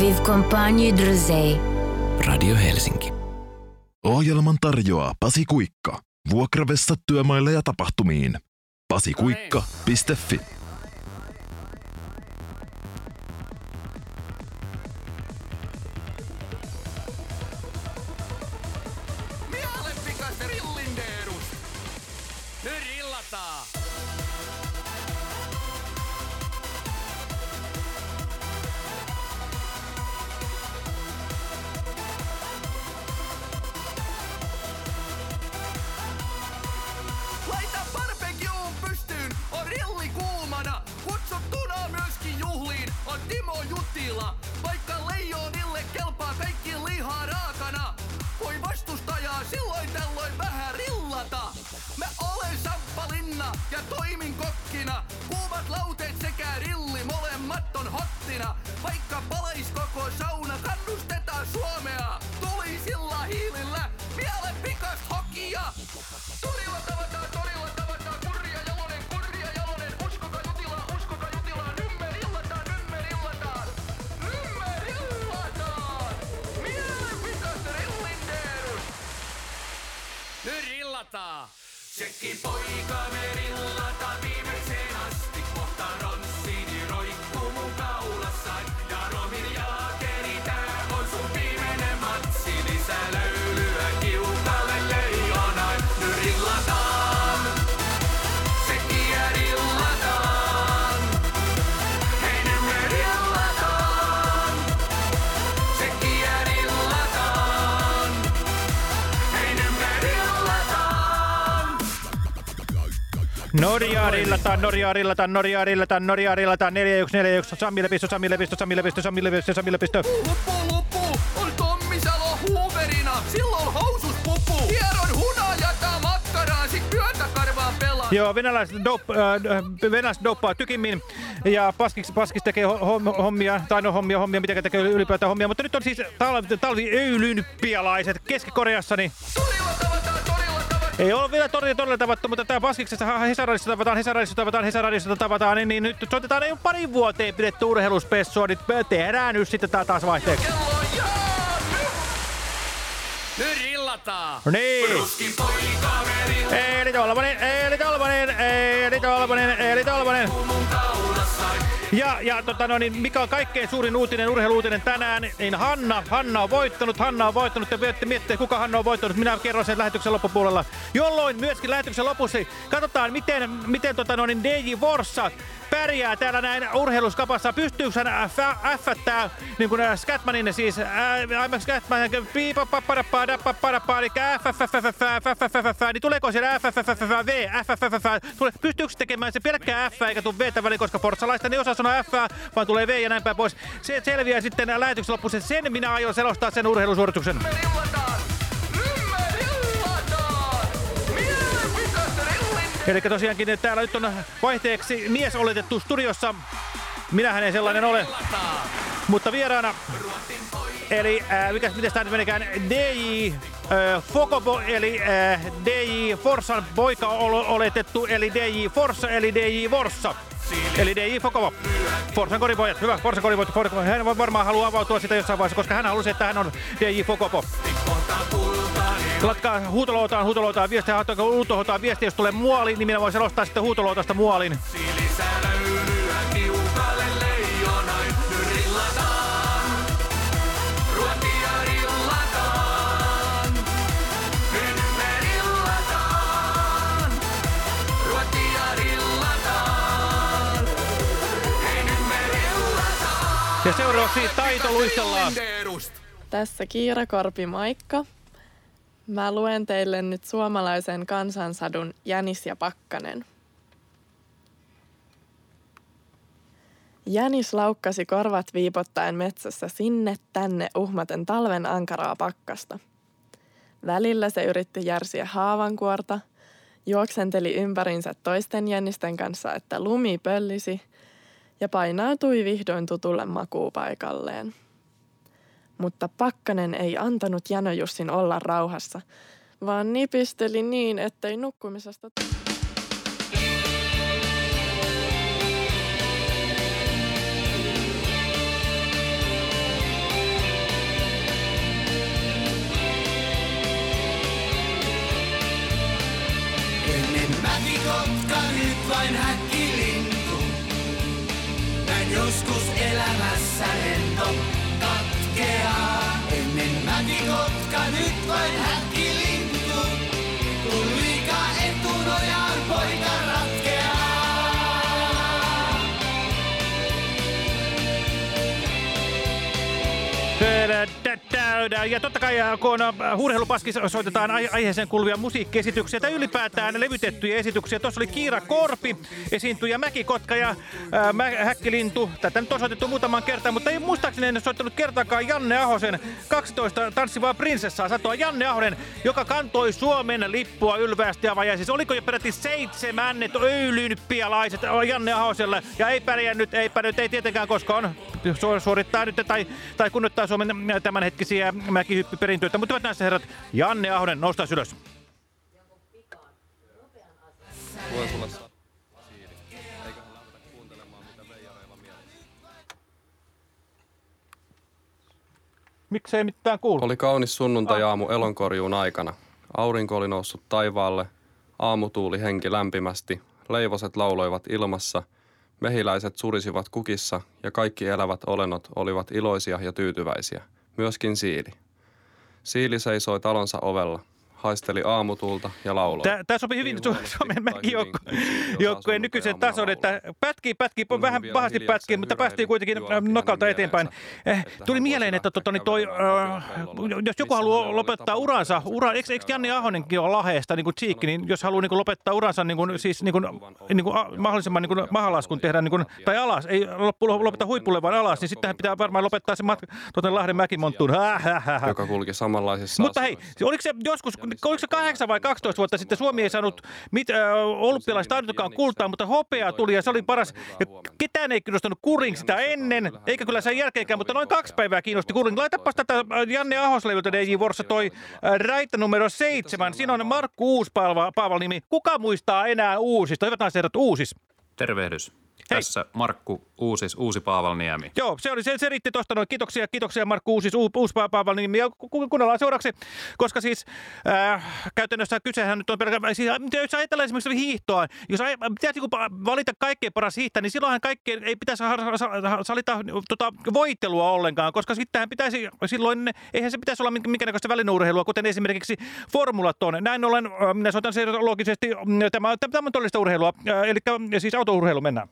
Viv Compagnie Druzey. Radio Helsinki. Ohjelman tarjoaa Pasi Kuikka. Vuokravessa työmaille ja tapahtumiin. pasikuikka.fi Norjaa rillataan, Norjaa rillataan, Norjaa rillataan, Norjaa rillataan, 4141, Samille pisto, Samille pisto, Samille pisto, Samille pisto, Samille pisto. Luppu, luppu, on Tommi Salo huuverina, silloin housus puppu. Hieron hunajata makkaraan, sit pyötä karvaan pelaa. Joo, venäläiset, dop, äh, venäläiset doppaa tykimmin ja Paskis, Paskis tekee ho- hom- hommia, tai no hommia, hommia, mitä tekee ylipäätään hommia, mutta nyt on siis talvi, talviöylympialaiset Keski-Koreassa, niin. Ei ole vielä torilla todella tavattu, mutta tää Paskiksessa Hesaradissa tavataan, Hesaradissa tavataan, Hesaradissa tavataan, niin, niin nyt soitetaan ei ole pari vuoteen pidetty urheiluspessua, niin tehdään nyt sitten tää taas vaihteeksi. Nyt. Rillataan. No niin. Eeli Tolvanen, Eeli Tolvanen, Eeli Tolvanen, Eeli Tolvanen. Ja, ja tota, no, niin, mikä on kaikkein suurin uutinen, urheiluutinen tänään, niin Hanna, Hanna on voittanut, Hanna on voittanut, ja voitte miettiä, kuka Hanna on voittanut, minä kerron sen lähetyksen loppupuolella. Jolloin myöskin lähetyksen lopussa katsotaan, miten, miten tota, no, niin DJ Vorsa pärjää täällä näin urheiluskapassa. Pystyykö hän F-tää, niin kuin äh, Scatmanin siis, I'm Scatman, piipa paparapaa, dappa parapaa, eli F, F, F, F, F, F, F, F, niin tuleeko siellä F, F, pystyykö tekemään se pelkkää F eikä tule V väliin, koska portsalaista ei osaa sanoa F, vaan tulee V ja näin päin pois. Se selviää sitten lähetyksen lopussa. Sen minä aion selostaa sen urheilusuorituksen. Me. Eli tosiaankin että täällä nyt on vaihteeksi mies oletettu studiossa. Minähän ei sellainen ole, mutta vieraana. Eli äh, mikäs, mitäs tää nyt menikään? DJ äh, Fokobo, eli äh, DJ Forsan poika ol, oletettu, eli DJ Forsa, eli DJ Vorsa. Eli DJ Fokovo. Forsan koripojat, hyvä. Forsan koripojat. Hän varmaan haluaa avautua sitä jossain vaiheessa, koska hän halusi, että hän on DJ Fokovo. Latkaa huutolootaan, huutolootaan viestiä, haluatko huutolootaan viestiä, jos tulee muoli, niin minä voin selostaa sitten huutolootasta muolin. Ja seuraavaksi taito luistellaan. Tässä Kiira Korpi, moikka. Mä luen teille nyt suomalaisen kansansadun Jänis ja Pakkanen. Jänis laukkasi korvat viipottaen metsässä sinne tänne uhmaten talven ankaraa pakkasta. Välillä se yritti järsiä haavankuorta, juoksenteli ympärinsä toisten jännisten kanssa, että lumi pöllisi, ja painautui vihdoin tutulle makuupaikalleen. Mutta pakkanen ei antanut Jänöjussin olla rauhassa, vaan nipisteli niin, ettei nukkumisesta... Ennen kotka, nyt vain häkki. Joskus elämässä lento katkeaa. Ennen mäkikotka, nyt vain häkkilintu. Kun liikaa etunojaan poika ratkeaa. Ja totta kai äh, kun äh, urheilupaskissa soitetaan ai- aiheeseen kuuluvia musiikkiesityksiä tai ylipäätään levytettyjä esityksiä. Tuossa oli Kiira Korpi, esiintyjä Mäkikotka ja ää, Mä, Häkkilintu. Tätä nyt on soitettu muutaman kertaan, mutta ei muistaakseni en soittanut kertaakaan Janne Ahosen 12 tanssivaa prinsessaa satoa. Janne Ahonen, joka kantoi Suomen lippua ylvästi ja vajaa. Siis oliko jo peräti seitsemännet öylynpialaiset Janne Ahoselle ja ei pärjännyt, ei pärjännyt, ei tietenkään koska on su- suorittaa nyt tai, tai kunnioittaa Suomen tämänhetkisiä mäkihyppiperintöitä. Mutta hyvät näissä herrat, Janne Ahonen, noustaa ylös. Luen sulle sa- Siiri. Eiköhän lähdetä kuuntelemaan, mitä veijareilla mielessä. Miksei mitään kuulu? Oli kaunis sunnuntai-aamu elonkorjuun aikana. Aurinko oli noussut taivaalle, aamutuuli henki lämpimästi, leivoset lauloivat ilmassa, mehiläiset surisivat kukissa ja kaikki elävät olennot olivat iloisia ja tyytyväisiä, myöskin siili. Siili seisoi talonsa ovella, haisteli aamutuulta ja lauloi. Tämä sopii hyvin Suomen joukkueen nykyisen tason, että laulaa. pätkii, pätkii, Kun vähän pahasti pätkii, mutta päästiin kuitenkin nokalta eteenpäin. Eh, tuli mieleen, että tota, niin toi, jos joku haluaa lopettaa uransa, ura, eikö, eikö Janne Ahonenkin ole Laheesta, niin kuin Tsiikki, niin jos haluaa niin kuin lopettaa uransa niin kuin, siis niin kuin, niin kuin, mahdollisimman niin kuin mahalaskun tehdä, niin kuin, tai alas, ei lopeta huipulle vaan alas, niin sittenhän pitää varmaan lopettaa se matka tuonne Lahden mäkimonttuun. Joka kulki samanlaisissa Mutta hei, oliko se joskus, oliko se 8 vai 12 vuotta sitten Suomi ei saanut mit, äh, olympialaista ainuttakaan kultaa, mutta hopeaa tuli ja se oli paras. Ja ketään ei kiinnostanut kuring sitä ennen, eikä kyllä sen jälkeenkään, mutta noin kaksi päivää kiinnosti kuring. Laitapas tätä Janne Ahoslevyltä DJ Vorsa toi Raita numero seitsemän. Siinä on Markku Uuspaaval Paaval nimi. Kuka muistaa enää uusista? Hyvät naiset uusis. Tervehdys. Tässä Markku Uusis, Uusi Paavalniemi. Joo, se, oli, se, se riitti tuosta noin. Kiitoksia, kiitoksia Markku Uusis, uusi Paaval nimi. Ja ku, ku- kuunnellaan seuraavaksi, koska siis äh, käytännössä kysehän nyt on pelkästään, siis, mitä jos ajatellaan esimerkiksi hiihtoa, jos pitäisi pa- valita kaikkein paras hiihtäjä, niin silloinhan kaikkeen ei pitäisi salita tota, voittelua ollenkaan, koska sittenhän pitäisi, silloin eihän se pitäisi olla mink- minkäännäköistä välineurheilua, kuten esimerkiksi formulat on. Näin ollen, äh, minä soitan se loogisesti, mm, tämä, tämä on todellista urheilua, äh, eli siis autourheilu mennään.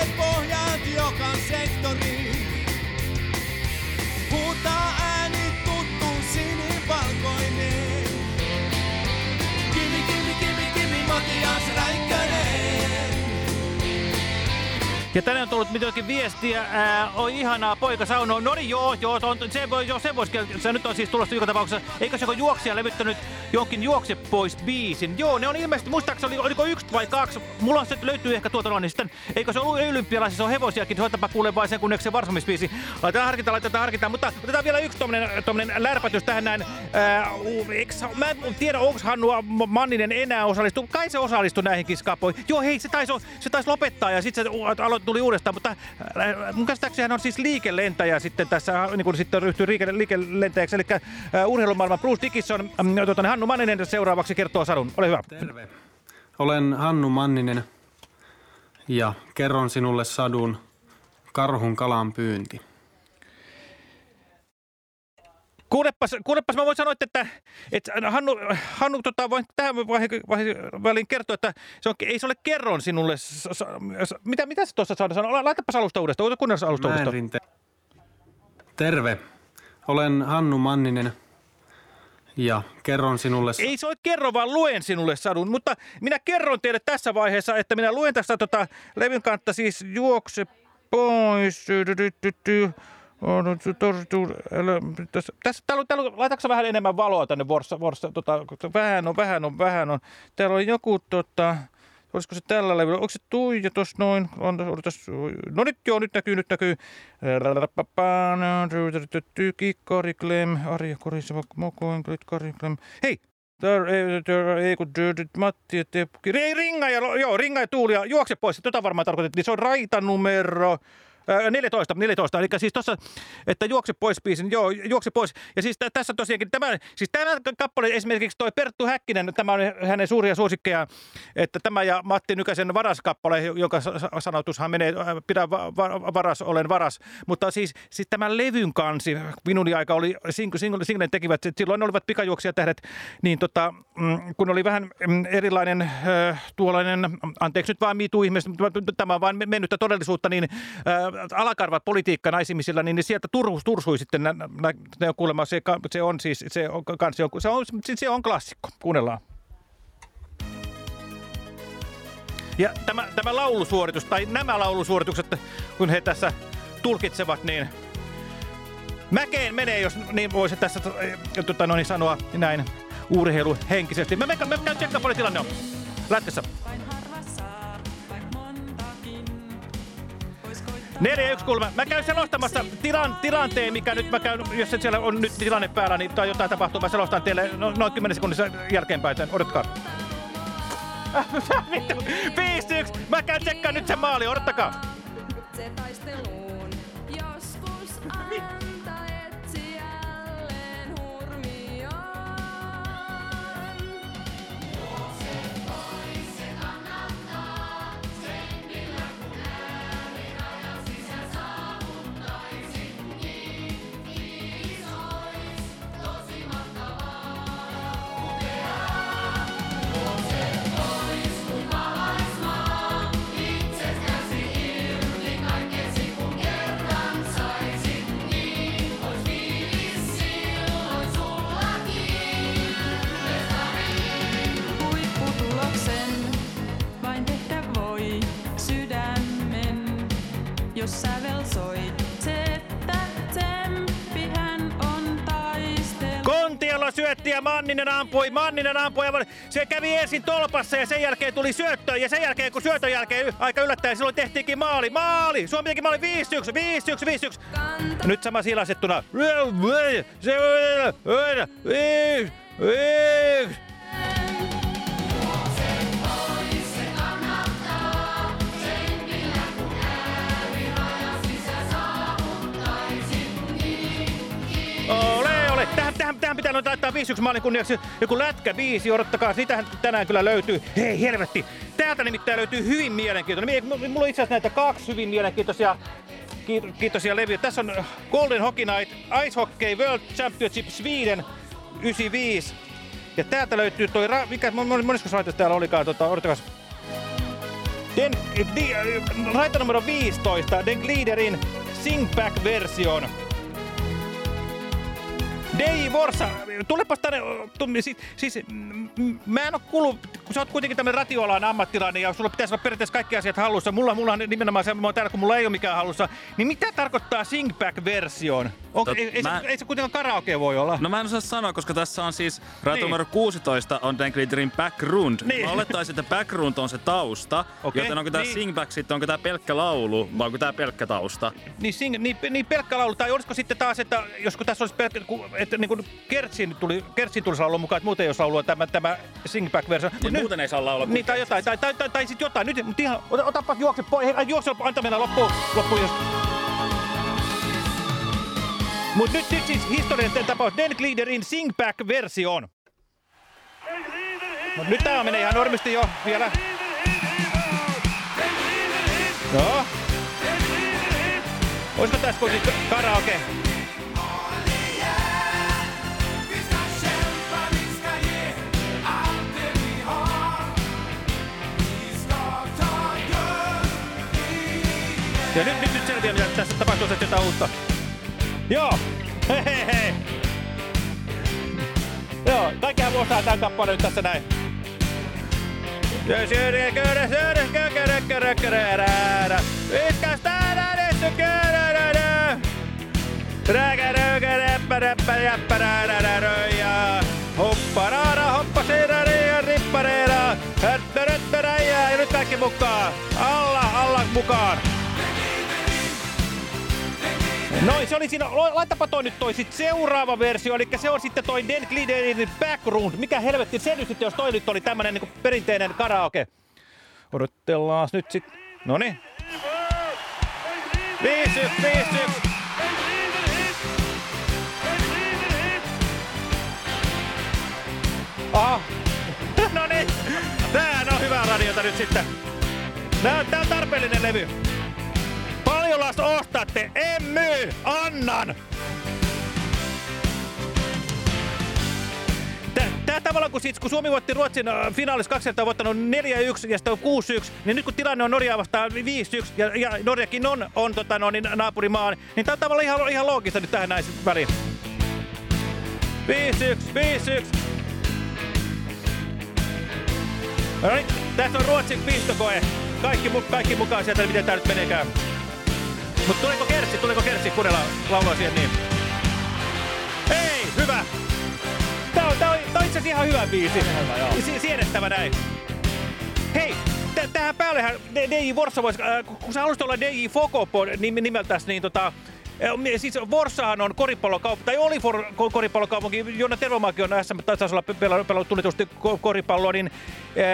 Tekee pohjat joka sektoriin. Ja tänne on tullut jotakin viestiä. Ää, oi ihanaa, poika sauno. No niin, joo, joo, se, on, se, voi, joo, se voisi, se nyt on siis tulossa joka tapauksessa. Eikö se joku juoksija levyttänyt jonkin juokse pois biisin? Joo, ne on ilmeisesti, muistaakseni oli, oliko yksi vai kaksi? Mulla on se löytyy ehkä tuota noin, niin sitten, eikö se ollut olympialaisissa, on hevosiakin, soitapa kuule vain sen kunneksi se varsamisbiisi. Laitetaan harkintaan, laitetaan harkintaan, mutta otetaan vielä yksi tommonen, tommonen lärpätys tähän näin. Ää, mä en tiedä, onko Hannu Manninen enää osallistunut. Kai se osallistui näihin kiskapoihin. Joo, hei, se taisi, se taisi lopettaa ja sitten se tuli uudestaan, mutta äh, mun käsittääkseni hän on siis liikelentäjä sitten tässä, äh, niin kuin sitten ryhtyy liike, liikelentäjäksi, eli äh, urheilumaailman Bruce Dickinson, ähm, tota, Hannu Manninen seuraavaksi kertoo sadun. Ole hyvä. Terve. Olen Hannu Manninen ja kerron sinulle sadun Karhun kalan pyynti. Kuulepas, kuulepas mä voin sanoa, että, että Hannu, Hannu tota, voin tähän väliin kertoa, että se on, ei se ole kerron sinulle. Mitä, mitä se tuossa saada sanoa? Laitapas alusta uudestaan. Ota kuunnella alusta uudestaan. Terve. Olen Hannu Manninen ja kerron sinulle... Ei se ole kerro, vaan luen sinulle sadun. Mutta minä kerron teille tässä vaiheessa, että minä luen tästä tota levyn kantta siis juokse pois. Dy- dy- dy- dy. On, on, tu- tor- tu- älä- Tässä, tässä, täällä on, täällä on, laitatko vähän enemmän valoa tänne Vorssa, Vorssa tota, vähän on, vähän on, vähän on. Täällä on joku, tota, olisiko se tällä levyllä, onko se Tuija tuossa noin, on, odotas, no nyt joo, nyt näkyy, nyt näkyy. Kikkari Klem, Arja Koriseva, Mokoin, Kari Klem. Hei, ei, kun Matti ja Tepki. Ringa ja, joo, ringa ja tuuli ja juokse pois. Tota varmaan tarkoitettiin. Se on raitanumero. Ää, 14, 14, eli siis tuossa, että juokse pois biisin, joo, juokse pois. Ja siis tä- tässä tosiaankin, tämä, siis tämä kappale esimerkiksi toi Perttu Häkkinen, tämä on hänen suuria suosikkeja, että tämä ja Matti Nykäsen varaskappale, joka sa- sa- sanotushan menee, ää, pidä va- va- varas, olen varas. Mutta siis, siis tämä levyn kansi, minun aika oli, single, single, singlen tekivät, silloin olivat pikajuoksijatähdet, niin tota, mm, kun oli vähän mm, erilainen äh, tuollainen, anteeksi nyt vaan mitu ihmiset, tämä on vain mennyttä todellisuutta, niin äh, alakarvat politiikka naisimisilla, niin sieltä turhus, tursui sitten, nä, nä, ne on kuulemma, se, se on siis, se on, kansi on, se on, se on klassikko, kuunnellaan. Ja tämä, tämä laulusuoritus, tai nämä laulusuoritukset, kun he tässä tulkitsevat, niin mäkeen menee, jos niin voisi tässä tota, no niin sanoa näin urheiluhenkisesti. Mä, mä, mä käyn tsekkaan paljon tilanne on. Lätkässä. Neljä ja yksi kulma. Mä käyn selostamassa tilan, tilanteen, mikä nyt mä käyn, jos siellä on nyt tilanne päällä, niin tai jotain tapahtuu, mä selostan teille no, noin 10 sekunnissa jälkeenpäin. Vittu, 5-1. Mä käyn tsekkaan nyt sen maali, odottakaa. Se taisteluun Ja Manninen ampui, Manninen ampui ja se kävi ensin tolpassa ja sen jälkeen tuli syöttö. Ja sen jälkeen kun syötön jälkeen aika yllättäen silloin tehtiinkin maali, maali, Suomi teki maali 5-1, 5-1, 5-1. Nyt sama silasettuna. Se Ole, Tähän pitää nyt laittaa 5-1 maalin kunniaksi joku lätkä biisi. Odottakaa, niitähän tänään kyllä löytyy. Hei, helvetti. Täältä nimittäin löytyy hyvin mielenkiintoinen. Mie- Mulla on itse asiassa näitä kaksi hyvin mielenkiintoisia kiit- kiitosia levyjä. Tässä on Golden Hockey Night, Ice Hockey World Championship Sweden 95. Ja täältä löytyy toi, mikä, mon- mon- monessa laitteessa täällä olikaan, tota, odottakaa. Den, di, raita numero 15, Den Gliderin Singback-version. Dei Vorsa, tulepas tänne, siis, siis mä en oo kuullut, kun sä oot kuitenkin tämmönen ratioalan ammattilainen ja sulla pitäisi olla periaatteessa kaikki asiat hallussa. Mulla, mulla on nimenomaan se, mä oon täällä, kun mulla ei ole mikään hallussa. Niin mitä tarkoittaa Tot- ei, ei, mä- se, ei se kuitenkaan karaoke voi olla. No mä en osaa sanoa, koska tässä on siis rata Niin. numero 16 on Dan Glitterin Background. Niin. Mä olettaisin, että Background on se tausta, Okei, joten onko tää niin. Singback sitten, onko tää pelkkä laulu vai onko tää pelkkä tausta? Niin, sing, niin, niin pelkkä laulu, tai olisiko sitten taas, että jos kun tässä olisi pelkkä, että niin kuin Kertsin, tuli, Kertsin tulisi laulua mukaan, että muuten ei olisi laulua tämä, tämä singback-versio. Niin muuten ei saa laulaa Niin, tai jotain, tai, tai, tai, tai sitten jotain. Nyt, mutta ihan, ota, otapa juokse pois, hei, juokse, anta mennä loppuun, loppuun jos... Mut nyt, nyt siis historian tapaus, Den Gliederin singback-version. Mut nyt tää menee ihan normisti jo vielä. Joo. Olisiko tässä kuitenkin karaoke? Ja nyt, nyt, nyt selviää, mitä tässä tapahtuu, että jotain uutta. Joo. Hehehe. Joo, kaikkihan osaa tämän kappaleen nyt tässä näin. Ykkäs tänään nyt Räkä, rökä, räppä, räppä, jäppä, rä, rä, rä, rö, ja hoppa, raara, hoppa, seera, reja, rippa, reera, höttö, röttö, räjää, ja nyt kaikki mukaan. Alla, alla mukaan. Noin, se oli siinä. Laitapa toi nyt toi sit seuraava versio, eli se on sitten toi Den Gliderin Background. Mikä helvetti se nyt sitten, jos toi nyt oli tämmönen niinku perinteinen karaoke. Odotellaan nyt sit. Yksi, viisi, yksi. Aha. No niin. Tää on hyvää radiota nyt sitten. Tää on tarpeellinen levy. Paljon lasta ostatte? En myy! Annan! Tää, tavallaan kun, sit, kun Suomi voitti Ruotsin äh, finaalissa kaksi kertaa voittanut 4-1 ja sitten on 6-1, niin nyt kun tilanne on Norjaa vastaan 5-1 ja, ja Norjakin on, on tota, no, niin naapurimaa, niin tää on tavallaan ihan, ihan loogista nyt tähän näin väliin. 5-1, 5-1. No niin, tässä on Ruotsin pistokoe. Kaikki, kaikki mukaan sieltä, miten tää nyt meneekään. Mut tuleeko kertsi, tuleeko kertsi, kuunnellaan laulua siihen niin. Ei, hyvä! Tää on, tää on, tää on itse asiassa ihan hyvä biisi. Si siedettävä näin. Hei, tä- tähän päällehän DJ Vorsa voisi, äh, kun- sä haluaisit olla DJ Fokopo nim, nimeltäsi, niin tota, äh, Siis Vorssahan on koripallokaupunki, tai oli for, ko- koripallokaupunki, Jonna Tervomaakin on SM-tasolla pelannut, pelannut tunnetusti ko- koripalloa, niin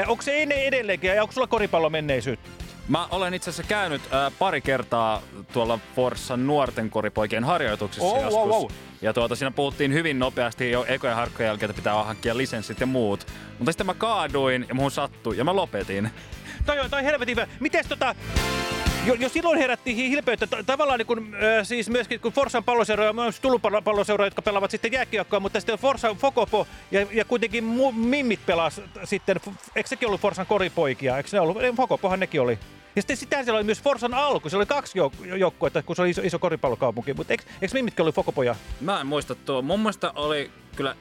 äh, onko se edelleenkin, ja onko sulla koripallon menneisyyttä? Mä olen itse asiassa käynyt äh, pari kertaa tuolla Forssan nuorten koripoikien harjoituksissa Oh, joskus. wow, wow. Ja tuota, siinä puhuttiin hyvin nopeasti jo ekojen harkkojen jälkeen, että pitää hankkia lisenssit ja muut. Mutta sitten mä kaaduin ja muhun sattui ja mä lopetin. Toi on toi helvetin hyvä. Mites tota... Jo, jo silloin herättiin hi- hilpeyttä. Ta- tavallaan niin kun, äh, siis myöskin kun Forsan palloseuroja, myös Tulun pallo- palloseuroja, jotka pelaavat sitten jääkiekkoa, mutta sitten Forsa Fokopo ja, ja kuitenkin mu- Mimmit pelas sitten, eikö sekin ollut Forsan koripoikia? Eikö ne ollut? Fokopohan nekin oli. Ja sitten sitähän siellä oli myös Forsan alku, se oli kaksi jouk- joukkuetta, kun se oli iso, iso koripallokaupunki. Mutta eikö, eikö Mimmitkin ollut Fokopoja? Mä en muista tuo. Mun mielestä oli kyllä...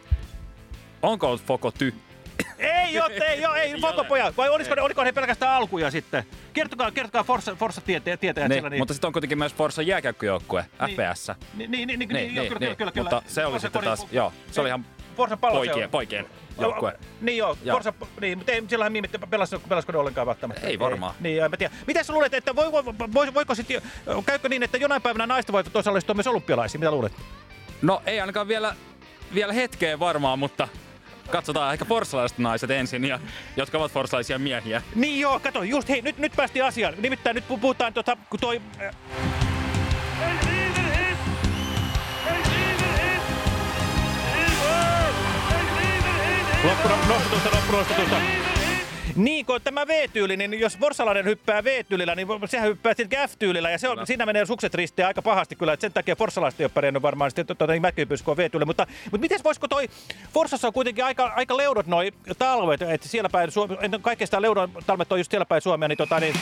Onko ollut Foko Ty? Ei oo, ei oo, ei Fokopoja. Vai olisiko, ne- oliko he pelkästään alkuja sitten? Kertokaa, kertokaa Forsa, Forsa tiete, tietäjät Niin, siellä. Niin. Mutta sitten on kuitenkin myös Forssan jääkäykköyjoukkue, Niin. FPS. Niin, niin, niin, niin, Niin, joo, niin, kyllä, niin. kyllä, kyllä. Mutta se oli sitten taas, joo, se oli ihan Forsan palloseura. poikien, poikien joukkue. Niin joo, Joo. Forsa, niin, mutta ei silloinhan Mimit pelasiko, pelasiko ne ollenkaan välttämättä. Ei varmaan. Niin, en mä tiedä. Mitä sä luulet, että voi, voi, voi, voiko sitten, käykö niin, että jonain päivänä naiset voivat osallistua myös olympialaisiin? Mitä luulet? No ei ainakaan vielä, vielä hetkeen varmaan, mutta katsotaan ehkä forssalaiset naiset ensin, ja, jotka ovat forssalaisia miehiä. Niin joo, kato, just hei, nyt, nyt päästiin asiaan. Nimittäin nyt pu- puhutaan tota, kun toi... Äh, Loppunostutusta, loppunostutusta. Niin, kun tämä V-tyyli, niin jos Forsalainen hyppää V-tyylillä, niin sehän hyppää sitten F-tyylillä, ja se on, siinä menee sukset ristiin aika pahasti kyllä, että sen takia Forsalaiset ei ole pärjännyt varmaan sitten tuota, niin mäkipyskua V-tyyli. Mutta, mutta miten voisiko toi, Forsassa on kuitenkin aika, aika leudot noi talvet, että siellä päin, Suomi, kaikista leudon talvet on just siellä päin Suomea, niin, tota, niin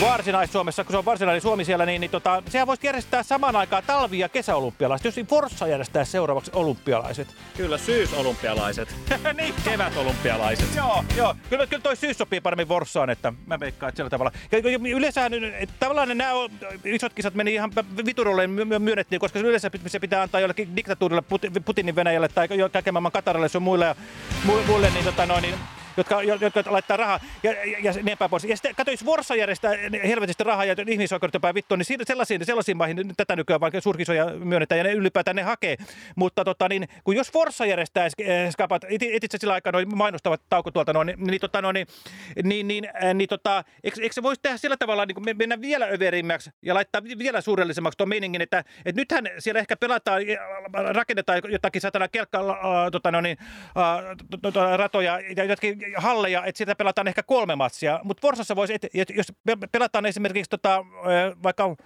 varsinais-Suomessa, kun se on varsinainen Suomi siellä, niin, niin tota, sehän voisi järjestää samaan aikaan talvi- ja kesäolympialaiset, jos Forssa järjestää seuraavaksi olympialaiset. Kyllä, syysolympialaiset. niin. Kevätolympialaiset. Joo, joo. Kyllä, kyllä toi syys sopii paremmin Forssaan, että mä veikkaan, että sillä tavalla. Ja, yleensähän että tavallaan nämä on- isot kisat meni ihan my- myönnettiin, koska se yleensä se pitää antaa jollekin diktatuurille, Put- Putinin Venäjälle tai kaiken maailman Katarille sun muille, ja, mu- muille niin, tota, noin, niin jotka, jo- jotka laittaa rahaa ja, ja, ja niin päin pois. Ja sitten kato, jos Forssa järjestää helvetisti rahaa ja ihmisoikeudet jopa vittuun, niin sellaisiin, sellaisiin maihin tätä nykyään vaikka suurkisoja myönnetään ja ne ylipäätään ne hakee. Mutta tota, niin, kun jos Forssa järjestää eh, skapat, itse sillä aikaa noin mainostavat tauko tuolta noin, niin, tota, noin, niin, niin, niin, äh, niin tota, eikö, eikö se voisi tehdä sillä tavalla niin kuin me- mennä vielä överimmäksi ja laittaa vi- vielä suurellisemmaksi tuon meiningin, että, että nythän siellä ehkä pelataan, ja rakennetaan jotakin satana kelkka, äh, tota, no niin, to- to- ratoja ja jotakin halleja, että sitä pelataan ehkä kolme matsia, mutta Forsassa voisi, että jos pe- pelataan esimerkiksi tota, vaikka äh,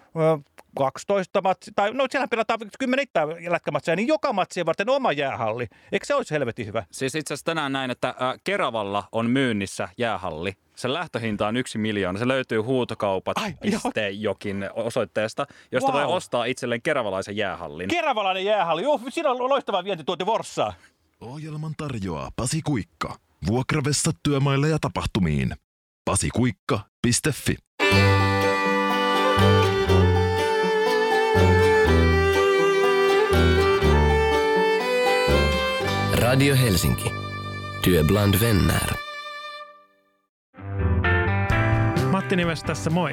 12 matsia, tai no siellä pelataan kymmenittäin lätkämatseja, niin joka matsia varten oma jäähalli. Eikö se olisi helvetin hyvä? Siis itse asiassa tänään näin, että Keravalla on myynnissä jäähalli. Sen lähtöhinta on yksi miljoona. Se löytyy huutokaupat.jokin osoitteesta, josta Wow. voi ostaa itselleen keravalaisen jäähallin. Keravalainen jäähalli, joo, siinä on loistava vientituote Vorssaa. Ohjelman tarjoaa Pasi Kuikka. Vuokravessa työmaille ja tapahtumiin. Pasikuikka.fi Radio Helsinki. Työ bland vänner. Matti Nives tässä moi.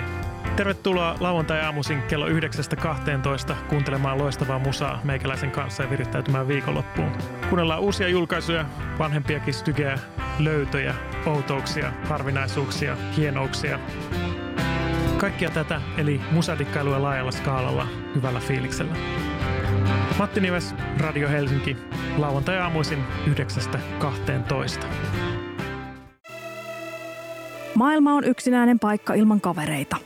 Tervetuloa lauantai-aamuisin kello 9.12 kuuntelemaan loistavaa musaa meikäläisen kanssa ja virittäytymään viikonloppuun. Kuunnellaan uusia julkaisuja, vanhempiakin kistykejä löytöjä, outouksia, harvinaisuuksia, hienouksia. Kaikkia tätä eli musadikkailua laajalla skaalalla hyvällä fiiliksellä. Matti Nives, Radio Helsinki, lauantai-aamuisin 9.12. Maailma on yksinäinen paikka ilman kavereita.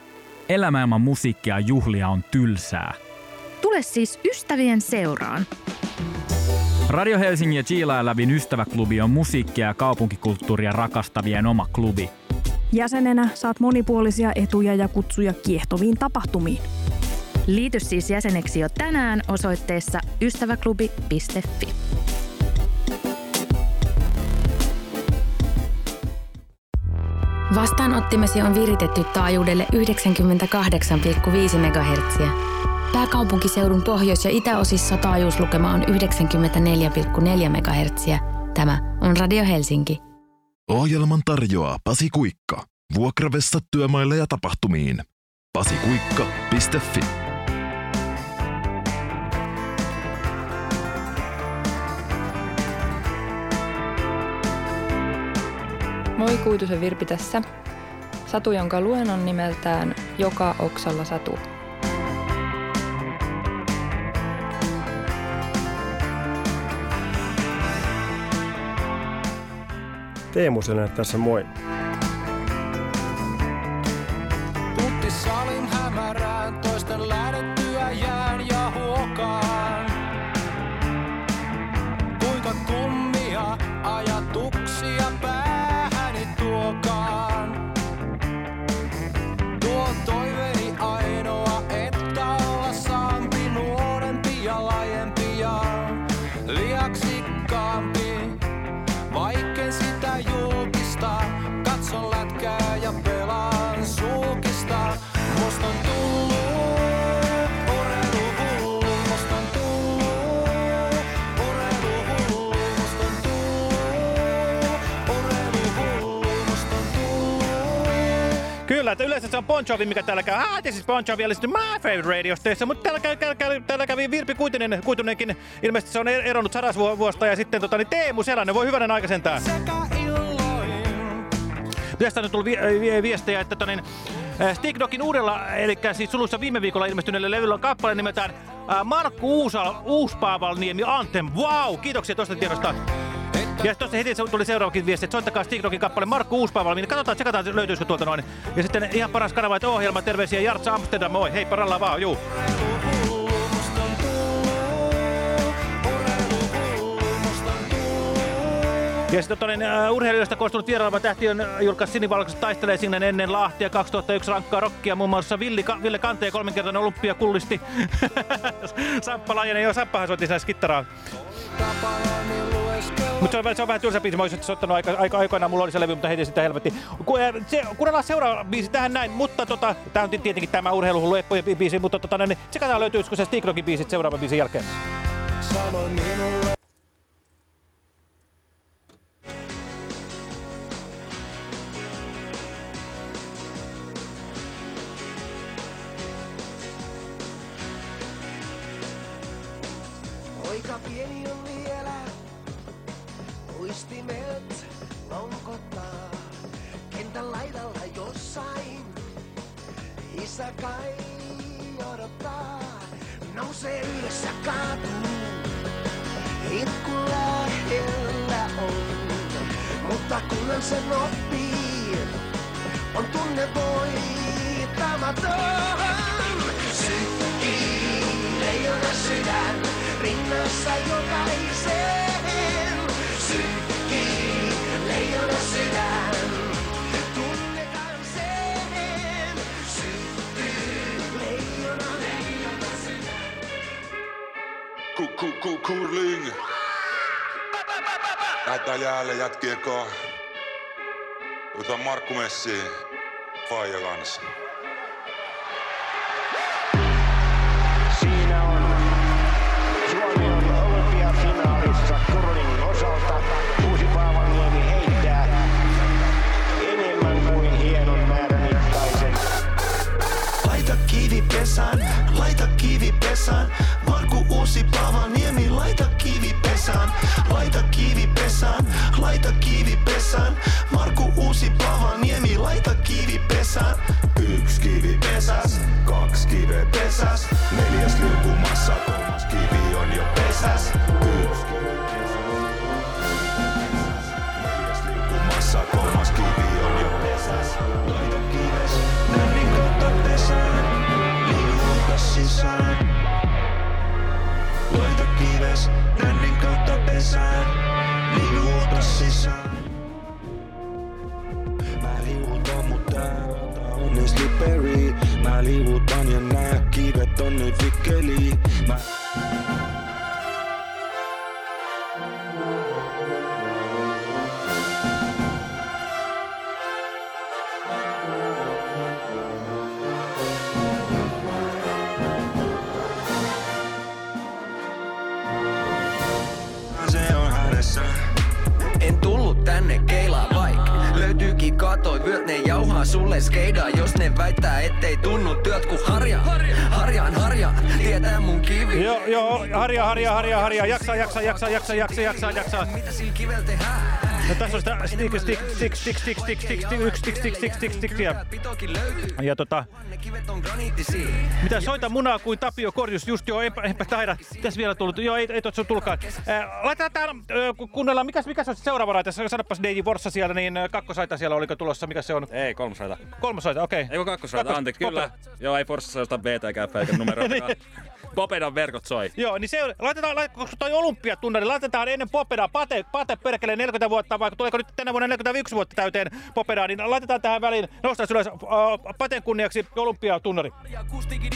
Elämä ilman musiikkia ja juhlia on tylsää. Tule siis ystävien seuraan. Radio Helsingin ja Chiila Lävin ystäväklubi on musiikkia ja kaupunkikulttuuria rakastavien oma klubi. Jäsenenä saat monipuolisia etuja ja kutsuja kiehtoviin tapahtumiin. Liity siis jäseneksi jo tänään osoitteessa ystäväklubi.fi. Vastaanottimesi on viritetty taajuudelle 98,5 MHz. Pääkaupunkiseudun pohjois- ja itäosissa taajuuslukema on 94,4 MHz. Tämä on Radio Helsinki. Ohjelman tarjoaa Pasi Kuikka. Vuokravessa työmaille ja tapahtumiin. pasikuikka.fi Moi Kuitusen Virpi tässä. Satu, jonka luen on nimeltään Joka oksalla satu. Teemu Selänne tässä moi. Tutti. Kuinka kummia ajatuksia. Tuo on Kyllä, että yleensä se on Bon Jovi, mikä täällä käy. Ah, this is Bon Jovi, ja sitten my favorite radio station. Mutta täällä, käy, käy, käy, täällä kävi Virpi Kuitunen, Kuitunenkin. Ilmeisesti se on er- eronnut sadas vu- vuosta. Ja sitten tota, niin Teemu Selänen, voi hyvänen aika sentään. Tästä on tullut vi- vi- viestejä, että tota, niin, äh, Stick Dogin uudella, eli siis sulussa viime viikolla ilmestyneellä levyllä on kappale nimeltään äh, Markku Uuspaavalniemi Anthem. Wow, kiitoksia tuosta tiedosta. Ja tuossa heti tuli seuraavakin viesti, että soittakaa Stick Dogin kappale Markku Uuspaavalniemi. Katsotaan, tsekataan löytyisikö tuolta noin. Ja sitten ihan paras kanava, että ohjelma, terveisiä Jartsa Amsterdam, moi, hei paralla vaan, juu. Ja sitten toinen uh, urheilijoista koostunut vieraileva tähti on julkaisi sinivalkoiset taistelee sinne ennen Lahtia 2001 rankkaa rockia. Muun muassa Villi, Ka- Ville Kanteen kolminkertainen olympia kullisti. Samppa Laajanen, joo, Samppahan soitti sitä kittaraa. Mutta se on, se on vähän tylsä biisi. Mä olisin soittanut aika, aika aikoinaan, mulla oli se levy, mutta heti sitä helvetti. Ku, äh, se, kuunnellaan seuraava biisi tähän näin, mutta tota, tää on tietenkin tämä urheiluhullu biisi, mutta tota, niin, löytyisikö se Stick Rockin biisit seuraavan biisin jälkeen. Sanoi minulle. Poika pieni on vielä, uistimet lonkottaa. Kentän laidalla jossain, isä kai odottaa. Nousee ylös ja kaatuu, itku lähellä on. Mutta kunhan sen oppii, on tunne voittamaton. Sykkii leijona sydän, rinnassa jokaisen. Leijona sydän, tunnetaan sen. Leijona, leijona sydän. Ku, ku, ku, kurling. Lähdetään jäälle jätkiekkoa. Otetaan Markku Messi Faija kanssa. Pesään. Marku Uusi Pavaniemi, laita kivi pesään. Laita kivi pesään, laita kivi pesään. Marku Uusi Pavaniemi, laita kivi pesään. Yksi kivi pesäs, kaksi kiveä pesäs. Neljäs liukumassa, kolmas kivi on jo pesäs. Yksi kivi Neljäs liukumassa, kolmas kivi on jo pesäs. Sisään. Laita kives, nännin kautta pesään. Liuuta sisään. Mä liuutan, mut tää rata on niin slippery. Mä liuutan ja nää kivet on niin vikkeli. Mä sulle skeidaa Jos ne väittää ettei tunnu työt ku harja Harjaan harjaan, tietää mun kivi Joo, joo, harja, harja, harja, harja, jaksa, jaksa, jaksa, jaksa, jaksa, jaksa, jaksa. Mitä sillä kivellä tehdään? No tässä on sitä stick, stick, stick, stick, stick, stick, stick, stick, yksi stick, stick, stick, stick, stick, ja, ja tota, mitä soita munaa kuin Tapio Korjus, just joo, enpä, enpä taida, tässä vielä tullut, joo, ei, ei tuossa tulkaan. Äh, laitetaan äh, ku- kuunnellaan, mikäs, mikäs on se seuraava raita, sanopas DJ Vorssa siellä, niin äh, kakkosaita siellä, oliko tulossa, mikä se on? Ei, kolmosaita. Kolmosaita, okei. Ei kun kakkosraita, Kakkos- anteeksi, kyllä. Joo, ei Forssassa jostain BT eikä eikä numero. Popedan verkot soi. Joo, niin se laitetaan, lait- koska toi olympiatunnari, laitetaan ennen Popedaa, Pate, Pate perkele 40 vuotta, vaikka tuleeko nyt tänä vuonna 41 vuotta täyteen Popedaa, niin laitetaan tähän väliin, nostaa ylös äh, Paten kunniaksi olympiatunnari. Ja kustikin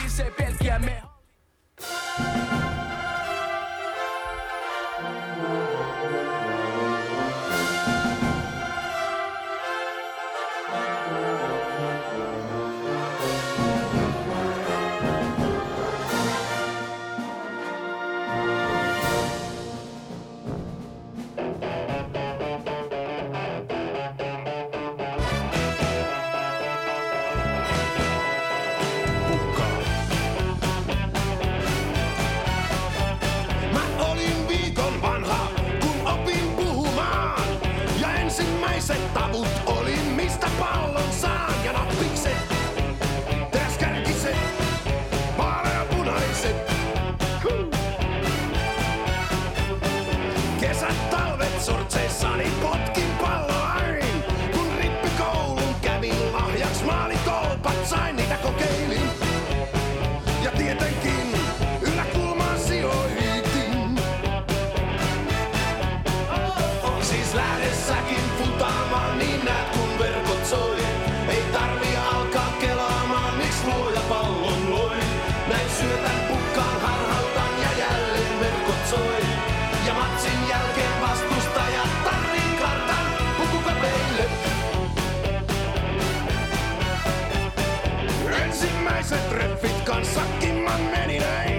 on sucking my many nights.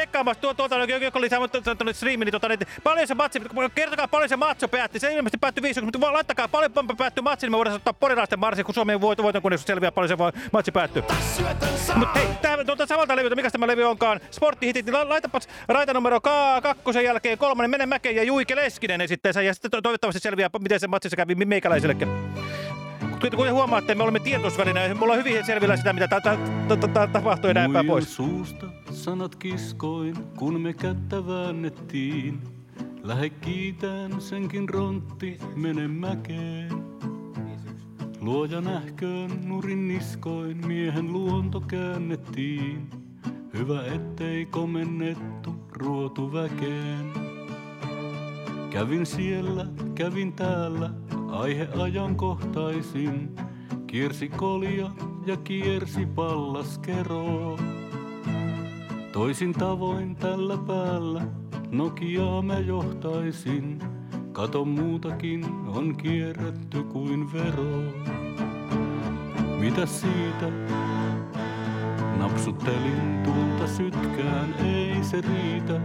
Tsekkaamassa tuo, tuota, joka lisää tuonne striimiin, niin, tuota, niin, paljon se matsi, kertokaa paljon se matso päätti. Se ilmeisesti päättyi 50, mutta laittakaa paljon pompa päättyi matsi, niin me voidaan ottaa porilaisten marssi, kun Suomen voiton, voiton kunnioitus selviää paljon se voi- matsi päättyy. Mutta hei, tää, tuolta samalta levyltä, mikä tämä levy onkaan? Sporttihitit, niin la- laitapas raita numero ka- kakkosen jälkeen kolmannen, mene mäkeen ja Juike Leskinen esitteensä, ja sitten to- toivottavasti selviää, miten se matsissa kävi meikäläisillekin. Kuten huomaatte, me olemme tietoisvälineen, me ollaan hyvin selvillä sitä, mitä ta- ta- ta- ta- ta- tapahtui ja näin päin pois. suusta sanat kiskoin, kun me kättä väännettiin. Lähe kiitän senkin rontti, mene mäkeen. Luoja nähköön nurin niskoin, miehen luonto käännettiin. Hyvä ettei komennettu ruotu väkeen. Kävin siellä, kävin täällä, aihe ajankohtaisin. Kiersi kolja ja kiersi pallaskeroa. Toisin tavoin tällä päällä, Nokiaa mä johtaisin. Kato muutakin on kierretty kuin vero. Mitä siitä? Napsuttelin tulta sytkään, ei se riitä.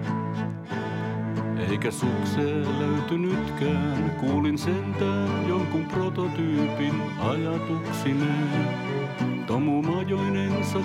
Eikä sukseen löytynytkään, kuulin sentään jonkun prototyypin ajatuksineen. Majoinensa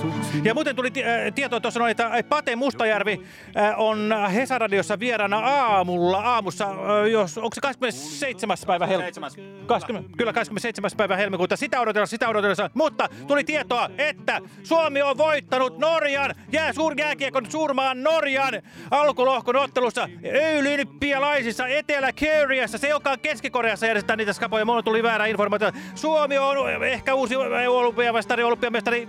suksin. Ja muuten tuli äh, tieto tuossa noin, että Pate Mustajärvi äh, on Hesaradiossa vieraana aamulla, aamussa, äh, jos, onko se 27. päivä helmikuuta? 20, kyllä 27. päivä helmikuuta, sitä odotellessa, sitä odotellessa. Mutta tuli tietoa, että Suomi on voittanut Norjan, jää suurjääkiekon suurmaan Norjan alkulohkon ottelussa öylympialaisissa Etelä-Koreassa, se joka Keski-Koreassa järjestetään niitä skapoja. Mulla tuli väärä informaatio. Suomi on ehkä uusi olympiamestari, olympiamestari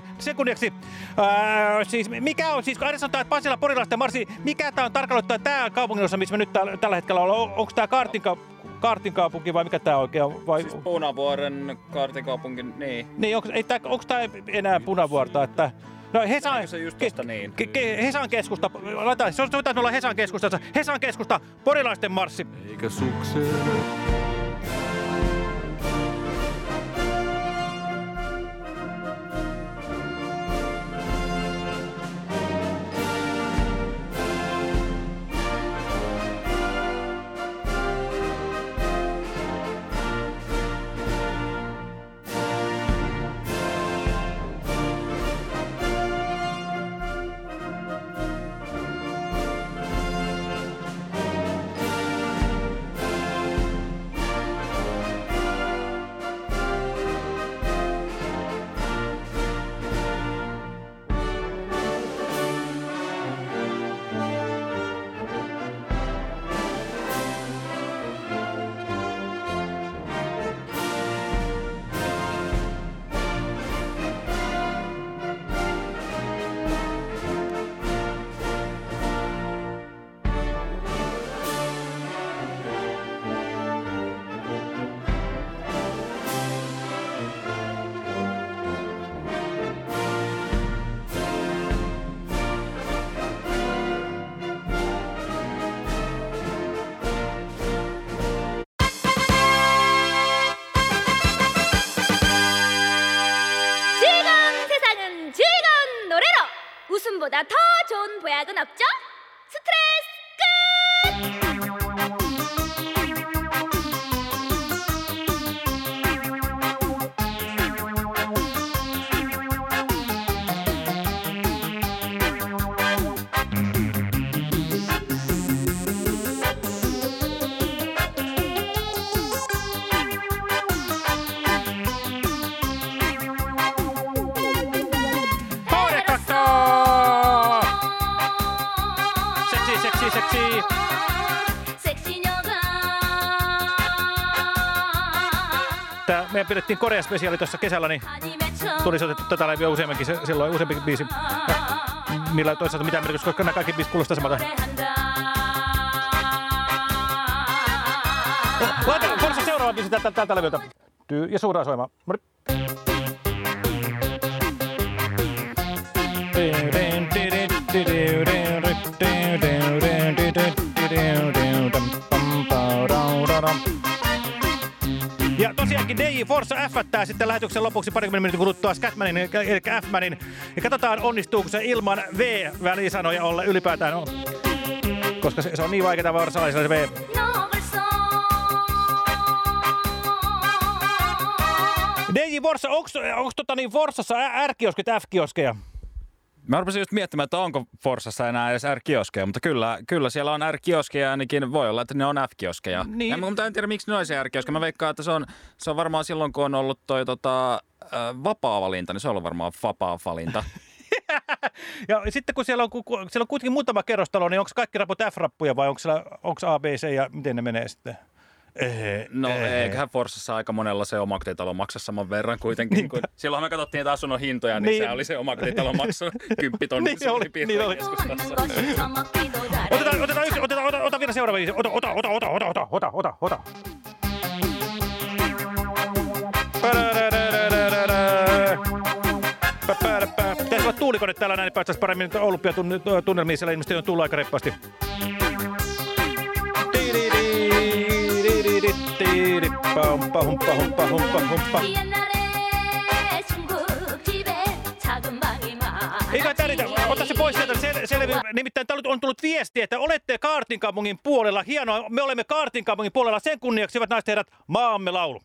5-1 sekunniksi. Ää, siis mikä on, siis aina sanotaan, että Pasila Porilaisten marssi, mikä tämä on tarkalleen tämä kaupunginosa, missä me nyt täällä, tällä hetkellä ollaan? Onko tämä Kaartin, Kaartin kaupunki vai mikä tämä oikein on? Vai? Siis Punavuoren kaartikaupunki, niin. Niin, onko tämä enää Punavuorta, että... No Hesan, se just tosta niin? Ke, ke, Hesan keskusta, laita, se olisi olla Hesan keskustassa. Hesan keskusta, porilaisten marssi. Eikä sukseen. 계약은 없죠? Pidettiin Korea-spesiaali tuossa kesällä, niin tuli soitettu tätä levyä useammankin, se, silloin useampi biisi. Ja, millä ei toisaalta mitään merkitystä, koska nämä kaikki biisit kuulostaa samalta. Laita Forssa seuraava biisi tältä, tältä levyltä. Tyy ja suoraan soimaan. Mori. Ja tosiaankin DJ Forza F sitten lähetyksen lopuksi parikymmentä minuutin kuluttua Scatmanin, eli F-manin. Ja katsotaan, onnistuuko se ilman V-välisanoja olla ylipäätään. On. Koska se, se on niin vaikeaa varsalaisella se V. DJ Forza, onko tota niin Forsassa R-kioskit F-kioskeja? Mä rupesin just miettimään, että onko Forsassa enää edes R-kioskeja, mutta kyllä, kyllä siellä on R-kioskeja ainakin. Voi olla, että ne on F-kioskeja. Niin. Ja, mutta en tiedä, miksi ne olisi R-kioskeja. Mä veikkaan, että se on, se on varmaan silloin, kun on ollut toi tota, äh, vapaa valinta, niin se on ollut varmaan vapaa valinta. Ja sitten kun siellä on, ku- ku- siellä on kuitenkin muutama kerrostalo, niin onko kaikki raput F-rappuja vai onko siellä onko A, B, C ja miten ne menee sitten? Ee, No ee. eiköhän Forsassa aika monella se omakotitalo maksa saman verran kuitenkin. Kun silloin me katsottiin niitä asunnon hintoja, niin, Niin. se oli se omakotitalon maksu 10 tonni Niin oli, niin oli. Otetaan, otetaan, yksi, otetaan, otetaan, otetaan vielä seuraava biisi. Ota, ota, ota, ota, ota, ota, ota, ota, ota. Pitäisi olla tuulikone täällä näin, niin päästäisiin paremmin olympiatunnelmiin. Siellä ilmeisesti on tullut aika reippaasti. Humppa, humppa, humppa, humppa, humppa. 옛날에 중국집에 작은 방이 많아 Eikä täritä, ota se pois sieltä. Sel, selvi, nimittäin täällä on tullut viesti, että olette Kaartin kaupungin puolella. Hienoa, me olemme Kaartin kaupungin puolella. Sen kunniaksi, hyvät naiset ja herrat, maamme laulu.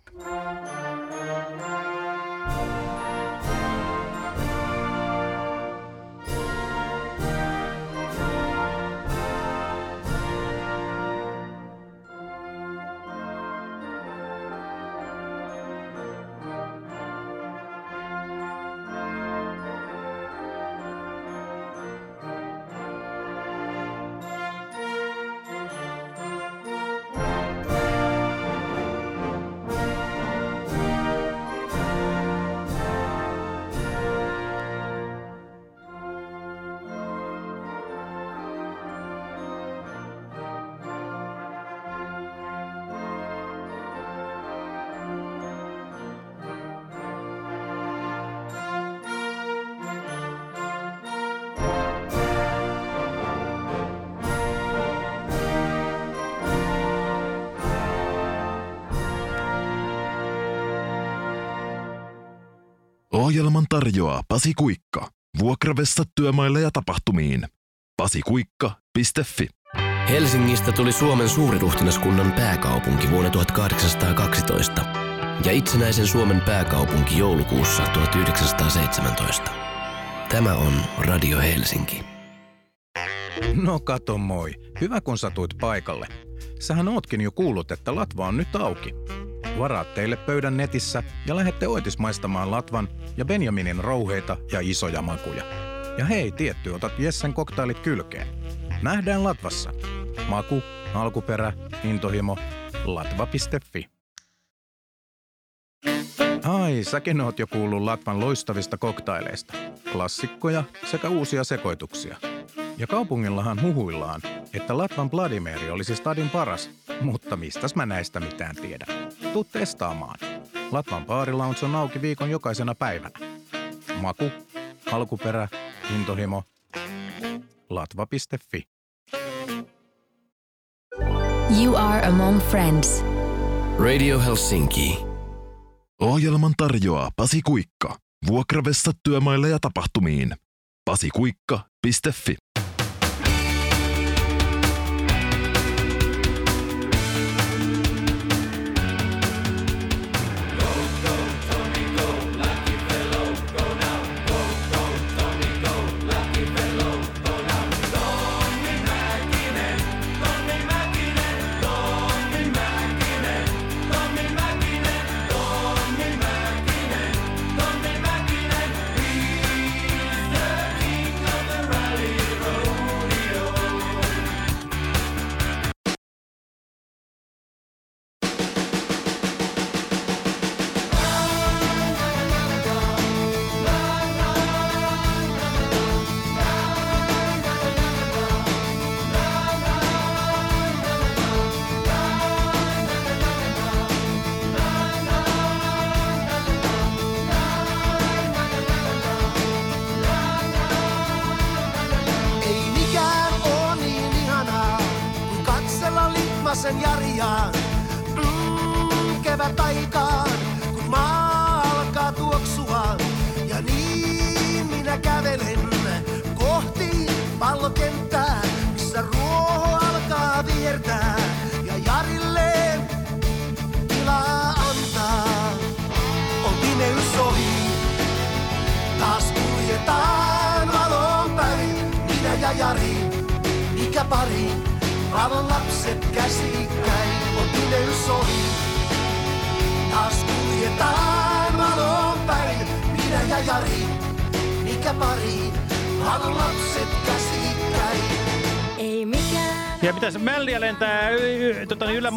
Ohjelman tarjoaa Pasi Kuikka. Vuokravessa työmaille ja tapahtumiin. pasikuikka.fi Helsingistä tuli Suomen suuriruhtinaskunnan pääkaupunki vuonna 1812 ja itsenäisen Suomen pääkaupunki joulukuussa 1917. Tämä on Radio Helsinki. No kato moi. Hyvä kun satuit paikalle. Sähän ootkin jo kuullut, että Latva on nyt auki. Varaat teille pöydän netissä ja lähette oitis maistamaan Latvan ja Benjaminin rouheita ja isoja makuja. Ja hei, tietty, otat Jessen koktailit kylkeen. Nähdään Latvassa. Maku, alkuperä, intohimo, latva.fi. Ai, säkin oot jo kuullut Latvan loistavista koktaileista. Klassikkoja sekä uusia sekoituksia. Ja kaupungillahan huhuillaan, että Latvan Vladimiri olisi stadin paras, mutta mistäs mä näistä mitään tiedän. Tuu testaamaan. Latvan baarilounge on auki viikon jokaisena päivänä. Maku, alkuperä, intohimo, latva.fi. You are among friends. Radio Helsinki. Ohjelman tarjoaa Pasi Kuikka. Vuokravessa työmaille ja tapahtumiin. pasikuikka.fi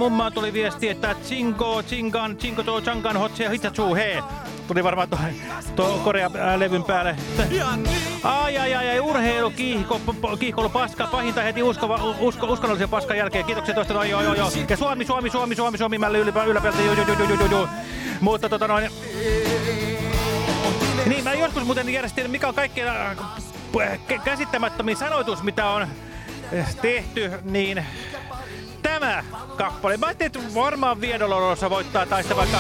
mummaan tuli viesti, että Chingo, Chingan, Chingo to Changan hotse hitsatsu he. Tuli varmaan tuo, tuo Korea-levyn päälle. Ai, ai, ai, ai, urheilu, kiihko, kiihkoilu, paska, pahinta heti uskova, usko, uskonnollisen paskan jälkeen. Kiitoksia tuosta, no, joo, joo, joo. Ja Suomi, Suomi, Suomi, Suomi, Suomi, mälli ylipä, yläpäältä, joo, joo, joo, joo, joo. Mutta tota noin... Niin, mä joskus muuten järjestin, mikä on kaikkein äh, kä- käsittämättömin sanoitus, mitä on äh, tehty, niin tämä kappale. Mä ajattelin, että varmaan Viedolorossa voittaa tai sitten vaikka...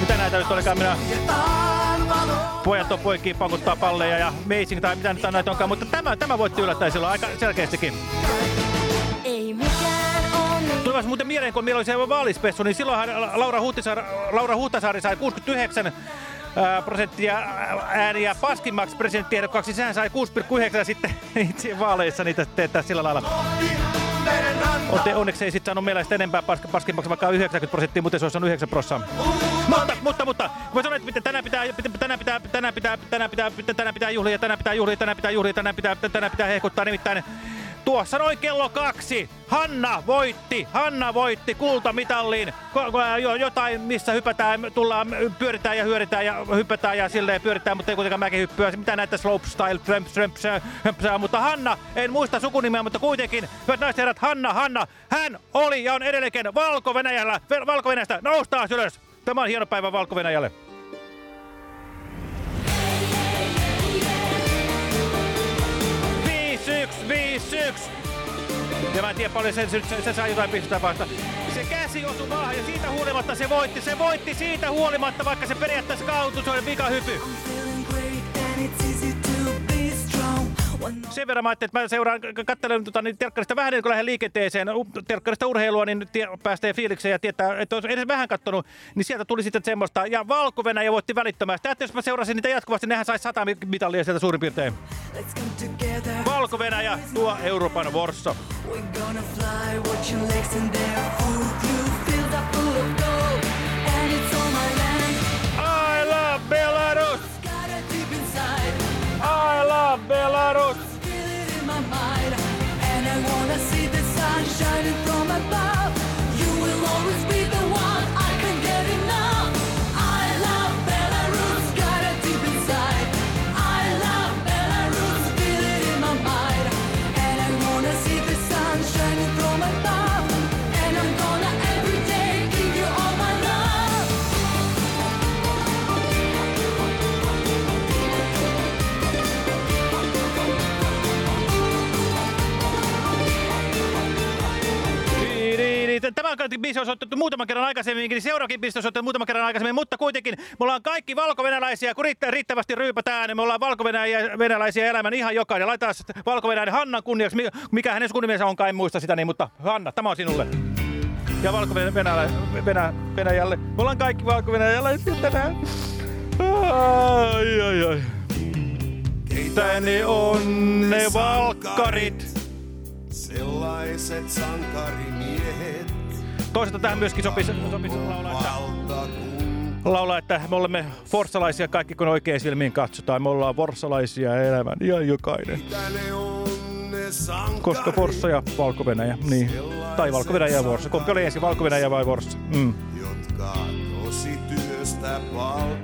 Mitä näitä nyt olikaan minä? Pojat on poikia pakuttaa palleja ja Amazing tai mitä nyt näitä onkaan, mutta tämä, tämä voitti yllättäen silloin aika selkeästikin. Ei mikään on. Tuli muuten mieleen, kun meillä oli se vaalispessu, niin silloinhan Laura Huhtasaari, Laura Huhtasaari sai 69 ää, prosenttia ääniä paskimmaksi presidenttiehdokkaksi. Sehän sai 6,9 sitten itse vaaleissa niitä teettää sillä lailla. Otte, onneksi ei sitten saanut meillä sitä enempää pask paskimmaksi, vaikka 90 prosenttia, mutta se olisi saanut 9 prosenttia. Mutta, mutta, mutta, kun mä sanoin, että tänään pitää, tänään pitää, tänään pitää, tänään pitää, tänään pitää juhlia, tänään pitää juhlia, tänään pitää juhlia, tänään pitää, tänään pitää hehkuttaa nimittäin Tuossa noin kello kaksi. Hanna voitti, Hanna voitti kultamitalliin. Jotain, missä hypätään, tullaan, pyöritään ja hyöritään ja hypätään ja silleen pyöritään, mutta ei kuitenkaan mäkihyppyä. Mitä näitä slopestyle, tramp, tramp, tramp, mutta Hanna, en muista sukunimeä, mutta kuitenkin, hyvät naiset herrat, Hanna, Hanna, hän oli ja on edelleenkin Valko-Venäjällä, Valko-Venäjästä, noustaan ylös. Tämä on hieno päivä Valko-Venäjälle. Viisi yksi, viisi yksi. Ja mä en tiedä paljon se, se, se sai jotain pistettä vasta. Se käsi osui maahan ja siitä huolimatta se voitti. Se voitti siitä huolimatta, vaikka se periaatteessa kautus oli vikahypy. Sen verran mä ajattelin, että mä seuraan, katselen tota, niin telkkarista vähän, kun lähden liikenteeseen, telkkarista urheilua, niin tie, päästee fiilikseen ja tietää, että olisi edes vähän kattonut, niin sieltä tuli sitten semmoista. Ja valko voitti välittömästi. Ajattelin, jos mä seurasin niitä jatkuvasti, nehän saisi sata mi- mitalia sieltä suurin piirtein. valko tuo Euroopan vorssa. I love Belarus! I love Belarus! Biisi on soitettu muutaman kerran aikaisemminkin, niin seuraavakin biisi on soitettu muutaman kerran aikaisemmin, mutta kuitenkin me ollaan kaikki valkovenäläisiä, kun riittää, riittävästi ryypätään, niin me ollaan valkovenäläisiä elämän ihan jokainen. Laitetaan valko Hannan kunniaksi, mi- mikä hänen sukunimensä onkaan, en muista sitä niin, mutta Hanna, tämä on sinulle. Ja valko Venäjälle. Venä, Venäjälle. Me ollaan kaikki valko venäläisiä tänään. Ai, ai, ai. Keitä ne on ne valkkarit? Sellaiset sankarimiehet. Toisaalta tähän myöskin sopisi, sopisi laulaa, että, laulaa, että me olemme forssalaisia kaikki, kun oikein silmiin katsotaan. Me ollaan forssalaisia elämän ihan jokainen. Koska Forssa ja valko niin. Tai valko ja Forssa. Kumpi oli ensin, valko vai Forssa? Mm.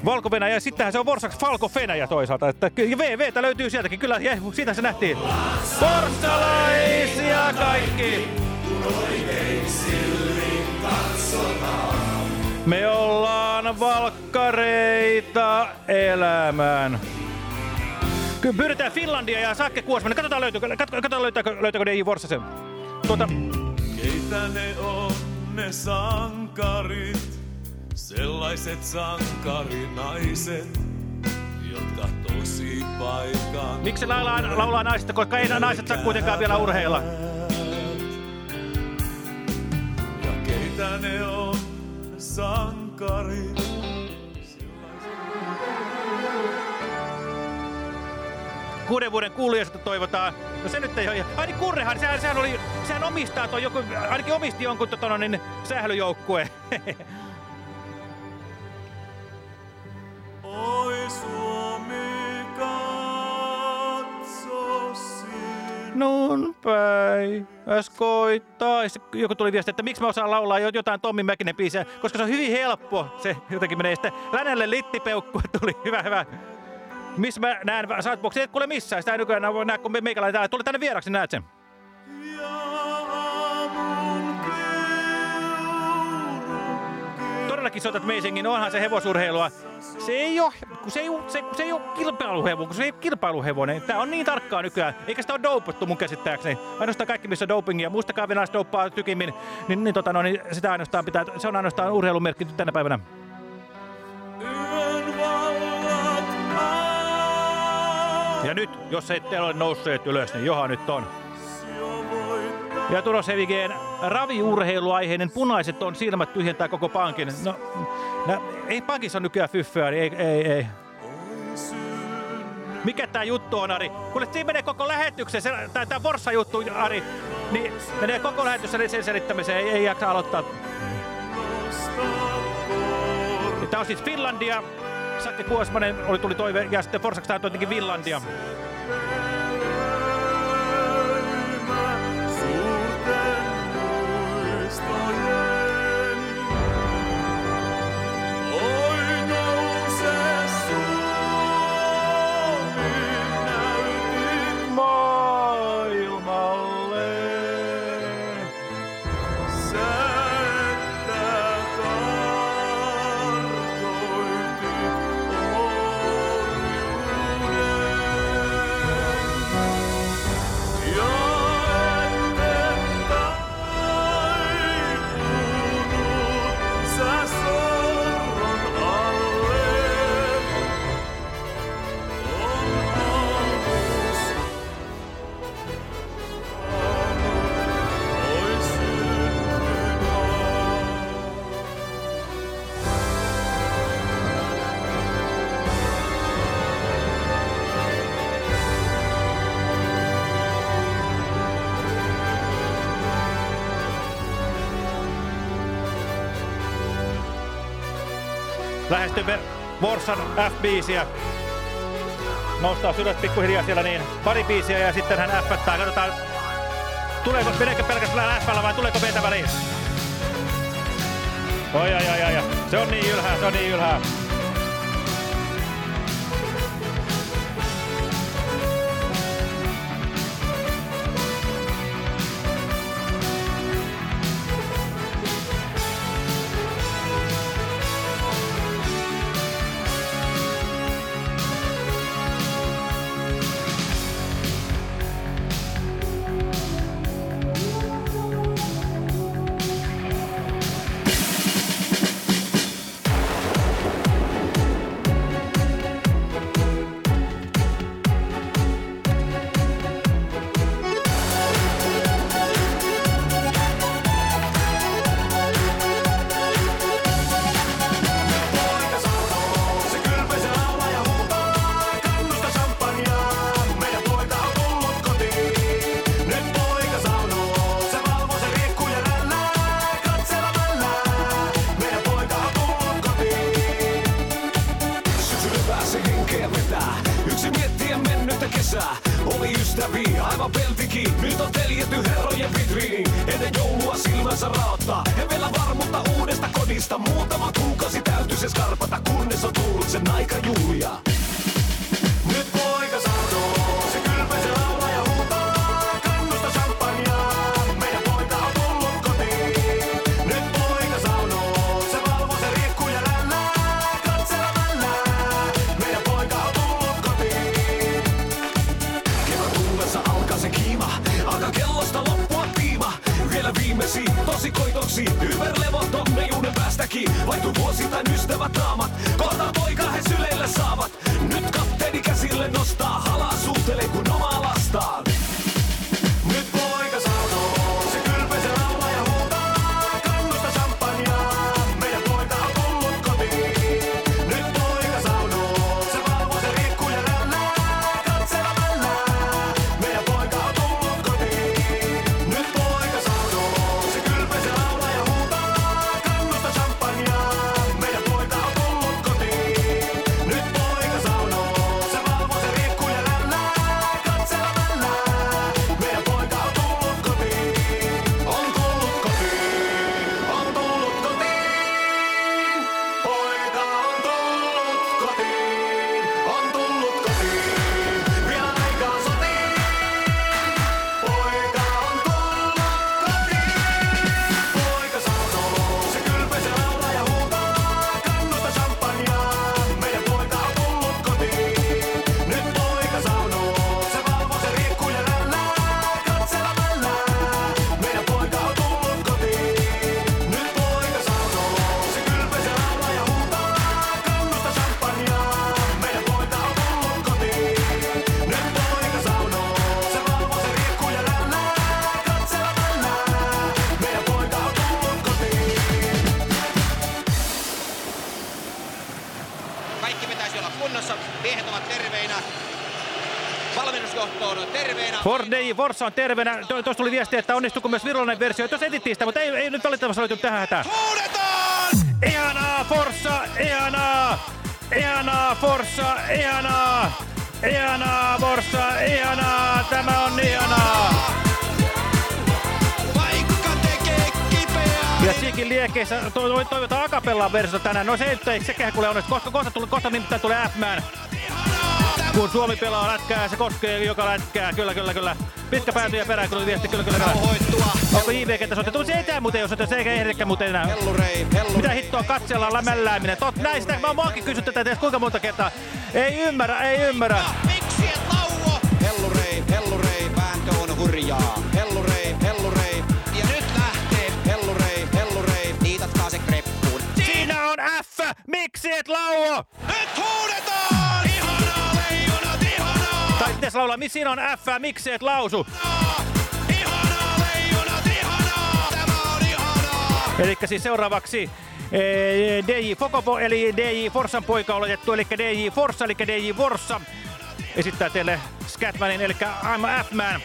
Valko ja sittenhän se on Vorsaksi falko toisaalta. Että, ja VVtä löytyy sieltäkin, kyllä, ja, siitä se nähtiin. Forssalaisia kaikki! Me ollaan valkkareita elämään. Kyllä pyydetään Finlandia ja Sakke Kuosmanen. Katsotaan löytyykö, kat- katsotaan löytääkö, löytääkö DJ Vorsa sen. Tuota, Keitä ne on ne sankarit, sellaiset sankarinaiset, jotka tosi paikan miksi laulaa, laulaa naisista, koska ei naiset saa kuitenkaan vielä urheilla. Keitä ne on sankarit, kuuden vuoden kuulijaista toivotaan. No se nyt ei ole... Ai niin Kurrehan, sehän, sehän, oli, sehän omistaa toi joku, ainakin omisti jonkun tota, no, niin, sählyjoukkue. Nun päiväs koittaa. Sitten Joku tuli viesti, että miksi mä osaan laulaa jo- jotain Tommi Mäkinen biisiä, koska se on hyvin helppo. Se jotenkin menee sitten länälle littipeukku tuli. Hyvä, hyvä. Missä mä näen Soundboxia? Et kuule missään. Sitä ei nykyään voi nähdä, kun me- meikäläinen täällä. Tule tänne vieraksi, niin näet sen. Todellakin soitat Meisingin, onhan se hevosurheilua. Se ei ole, kun se ei se, kun se ei ole kilpailuhevonen, kun se ei ole kilpailuhevonen. Tää on niin tarkkaa nykyään. Eikä sitä ole dopattu mun käsittääkseni. Ainoastaan kaikki, missä on dopingia. Muistakaa venäläiset doppaa tykimmin. Niin, niin, tota, no, niin sitä ainoastaan pitää, se on ainoastaan urheilumerkki tänä päivänä. Ja nyt, jos ette ole nousseet ylös, niin johan nyt on. Ja Turos Hevigeen raviurheiluaiheinen punaiset on silmät tyhjentää koko pankin. No, nä, ei pankissa ole nykyään fyfföä, niin ei, ei, ei. Mikä tää juttu on, Ari? Kuule, siinä menee koko lähetyksen, se, tää, tää Forssa-juttu, Ari, niin menee koko lähetys sen selittämiseen, ei, ei jaksa aloittaa. Tää on siis Finlandia, Sakki Kuosmanen oli tuli toive, ja sitten Forsaksi tää on tietenkin Finlandia. Lähestymme Vorsan F-biisiä. Noustaa ylös pikkuhiljaa siellä niin pari biisiä ja sitten hän F-ttää. Katsotaan, tuleeko, meneekö pelkästään F-llä vai tuleeko meitä väliin? Oi, ai, ai, ai. Se on niin ylhää, se on niin ylhää. Forssa on terveenä. Tuossa tuli viesti, että onnistuuko myös virallinen versio. Tuossa etittiin sitä, mutta ei, ei nyt valitettavasti löytynyt tähän hätään. Ihanaa Forssa, ihanaa! Ihanaa Forssa, ihanaa! Ihanaa Forssa, ihanaa! Tämä on ihanaa! Ja Sikin liekeissä to- to- toivotaan akapellaan versiota tänään. No se ei sekään kuule onnistu, koska kohta, tuli, kohta nimittäin tulee F-Man. Kun Suomi pelaa lätkää, se koskee joka lätkää. Kyllä, kyllä, kyllä. Pitkä pääty ja perään, kun viesti. Kyllä, kyllä, kyllä. Onko JV-kentä soitettu? Se ei tää muuten, jos se eikä ehdekään muuten enää. Mitä hittoa katsellaan lämällääminen? Tot, näin sitä, mä oon muakin kysytty tätä kuinka monta kertaa. Ei ymmärrä, ei ymmärrä. Hellurei, hellurei, vääntö on hurjaa. Hellurei, hellurei. Ja nyt lähtee. Hellurei, hellurei, niitatkaa se kreppuun. Siinä on F! Miksi et lauo? Nyt huudetaan! Pitäis laulaa, siinä on F, miksi et lausu? Eli siis seuraavaksi eh, DJ Fokopo, eli DJ Forssan poika oletettu, eli DJ Forssa, eli DJ Vorssa esittää teille Scatmanin, eli I'm F-man.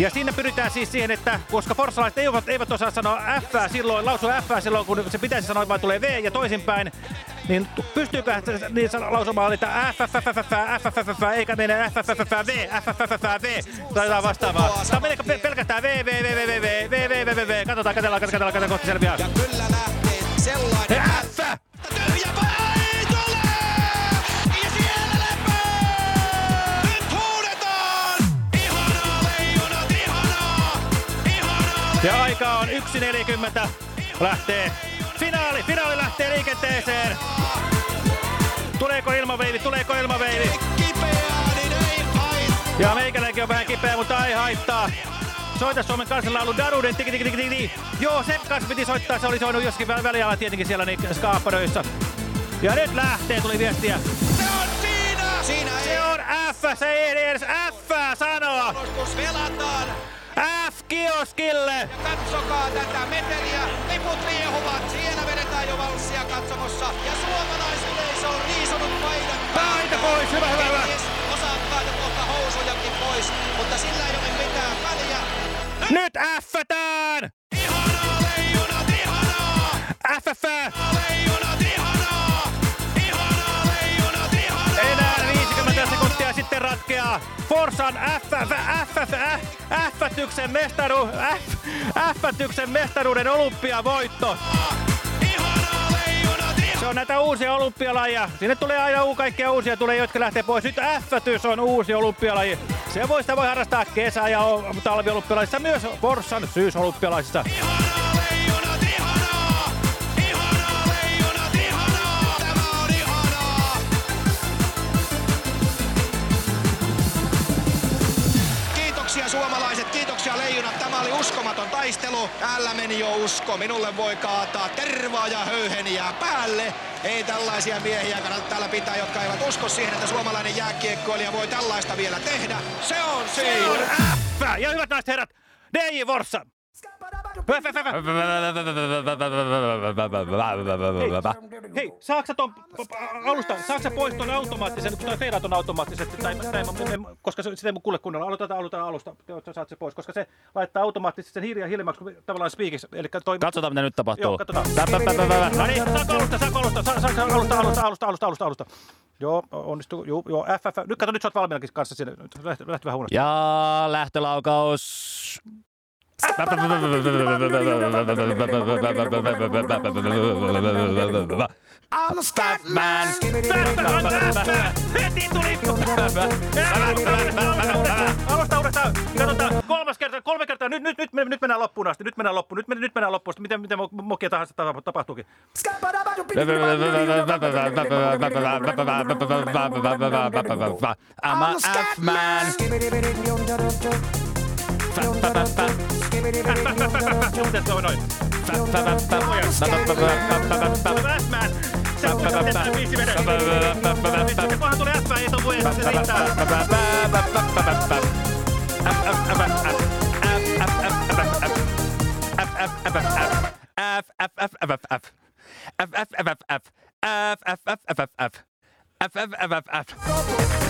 Ja siinä pyritään siis siihen, että koska forssalaiset eivät, eivät osaa sanoa F silloin, lausua F silloin, kun se pitäisi sanoa, vaan tulee V ja toisinpäin, niin pystyykö niin lausumaan, että F, F, F, F, F, F, F, F, eikä mene F, F, F, F, V, F, F, F, F, V, tai vastaavaa. Meneekö pe- pelkästään V, V, V, V, V, katsotaan, katsellaan, kohta selviää. Ja kyllä lähtee sellainen F! Tyhjä Ja aika on 1.40. Lähtee finaali, finaali lähtee liikenteeseen. Tuleeko ilmaveivi, tuleeko ilmaveivi? Ja meikäläinkin on vähän kipeä, mutta ei haittaa. Soita Suomen kansanlaulu Daruden tiki tiki tiki tiki. Joo, sen kanssa piti soittaa, se oli soinut joskin väl- väliala tietenkin siellä niin skaaparöissä. Ja nyt lähtee, tuli viestiä. Siinä ei Se on F, se ei edes F sanoa. Joskus velataan. F-kioskille. Katsokaa tätä meteliä. Liput liehuvat. Siellä vedetään jo valssia katsomossa. Ja suomalaisyleisö on riisunut paidan. Paita pois, hyvä, hyvä, hyvä. Osaat päätä kohta housujakin pois. Mutta sillä ei ole mitään väliä. Nyt F-tään! Ihanaa, leijonat, ihanaa! FF! Leijonat, ratkeaa. Forsan F-tyksen mestaru, F, mestaruuden olympiavoitto. Se on näitä uusia olympialajeja. Sinne tulee aina kaikkia uusia tulee, jotka lähtee pois. Nyt F-tys on uusi olympialaji. Se voi, sitä voi harrastaa kesä- ja talviolympialaisissa, myös Forssan syysolympialaisissa. Kiitoksia taistelu. Täällä meni jo usko. Minulle voi kaataa tervaa ja höyheniä päälle. Ei tällaisia miehiä kannata täällä pitää, jotka eivät usko siihen, että suomalainen jääkiekkoilija voi tällaista vielä tehdä. Se on Se siinä. on F! Ja hyvät naiset herrat, DJ Vorsa. Hei, hei, saaks sä ton alusta, saaks sä pois ton automaattisen, kun toi feidaat on automaattisesti, tai, tai, koska se, sitä ei mun kuule kunnolla, aloitetaan, aloitetaan alusta, saat se pois, koska se laittaa automaattisesti sen hiljaa hiljemmaksi, kun tavallaan speakiksi, eli toi... Katsotaan, mitä nyt tapahtuu. Joo, katsotaan. No niin, saako alusta, saako alusta, sa- saako alusta, alusta, alusta, alusta, alusta, alusta. Joo, onnistuu, joo, joo, FF. Nyt kato, nyt sä oot valmiinakin kanssa sinne, nyt lähti, lähti vähän huonosti. Ja lähtölaukaus. I'm a stat man. Heti tuli! Alusta uudestaan. Katsotaan. Kolmas kerta, kolme kertaa. Nyt, nyt, nyt, nyt mennään loppuun asti. Nyt mennään loppuun. Nyt, men- nyt mennään loppuun asti. Miten, miten mo- mokia tahansa tapa- tapahtuukin. I'm a F-man. Mitä se on noin? Batman! Se on kuitenkin viisi vedä. Kunhan tulee F-ään, ei se voi edes se riittää. F, F, F, F, F.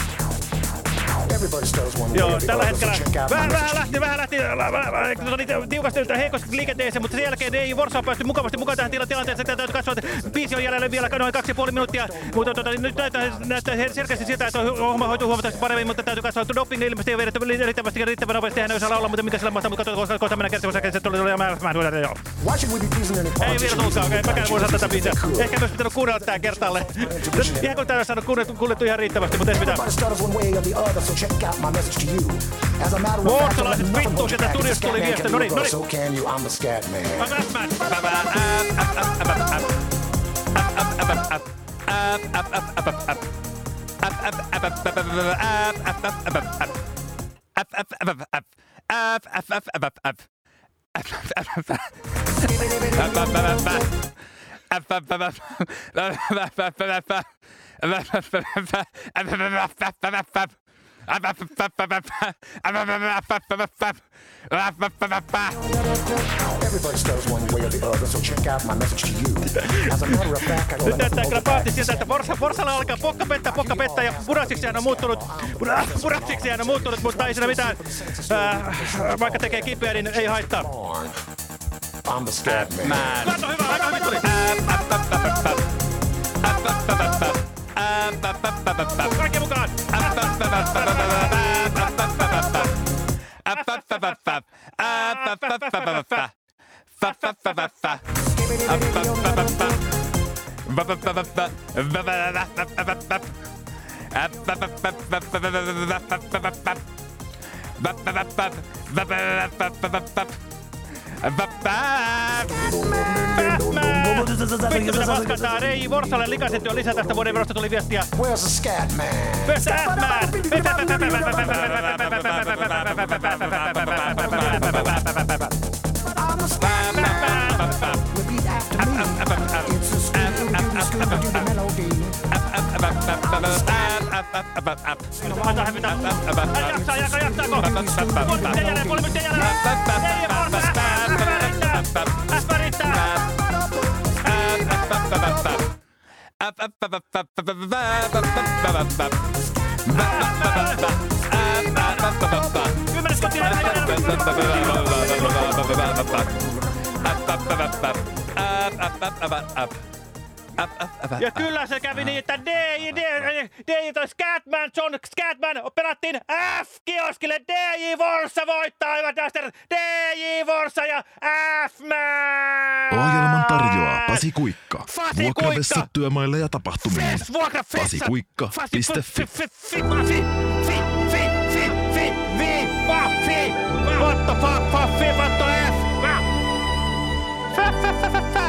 Joo, tällä hetkellä vähän, vähän lähti, vähän lähti vähän, vähän, niin, tiukasti heikosti liikenteeseen, mutta sen jälkeen ei Vorsa on päästy mukavasti mukaan tähän tila- tilanteeseen. Täytyy katsoa, että biisi on jäljellä vielä noin kaksi ja puoli minuuttia, mutta tota, nyt näyttää, näyttää selkeästi siltä, että homma hoituu huomattavasti paremmin, mutta täytyy katsoa, että doping ilmeisesti ei vedetty riittävästi ja riittävän nopeasti. Hän ei osaa laulaa, mutta mitä sillä mahtaa, mutta katsotaan, kohta mennään kertomaan, että se tuli mä, mä, mä, joo. Ei vielä tulkaa, okei, mäkään voi saada tätä biisiä. Ehkä myös pitänyt kuunnella tää kertalle. Ihan kun tää olisi saanut kuunneltu ihan riittävästi, mutta ei mitään. Vuorsalaiset vittu sieltä studiosta tuli viesti. No niin, no niin. So can you, I'm a scat man. Nyt Näyttää kyllä pahasti siltä, että Forsa, Forsalla alkaa pokka pettää, pokka pettää ja Purassiksihan on muuttunut, Purassiksihan on muuttunut, mutta ei siinä mitään, äh, vaikka tekee kipeä, niin ei haittaa. I'm the scat man. Kato hyvä, aika tuli. Kaikki Vittu mitä paskaa tää Rei Vorsalle likaset jo lisää tästä vuoden verosta tuli viestiä. Where's the scat man? Where's toiminta. Räjähtää, aika jättää kohta. Kolme jäljellä, kolme jäljellä. Pasi Kuikka. Vuokravessat työmaille ja tapahtumiin. Pasi Kuikka.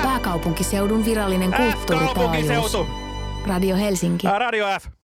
Pääkaupunkiseudun virallinen kulttuuritaajuus. Radio Helsinki. Radio F.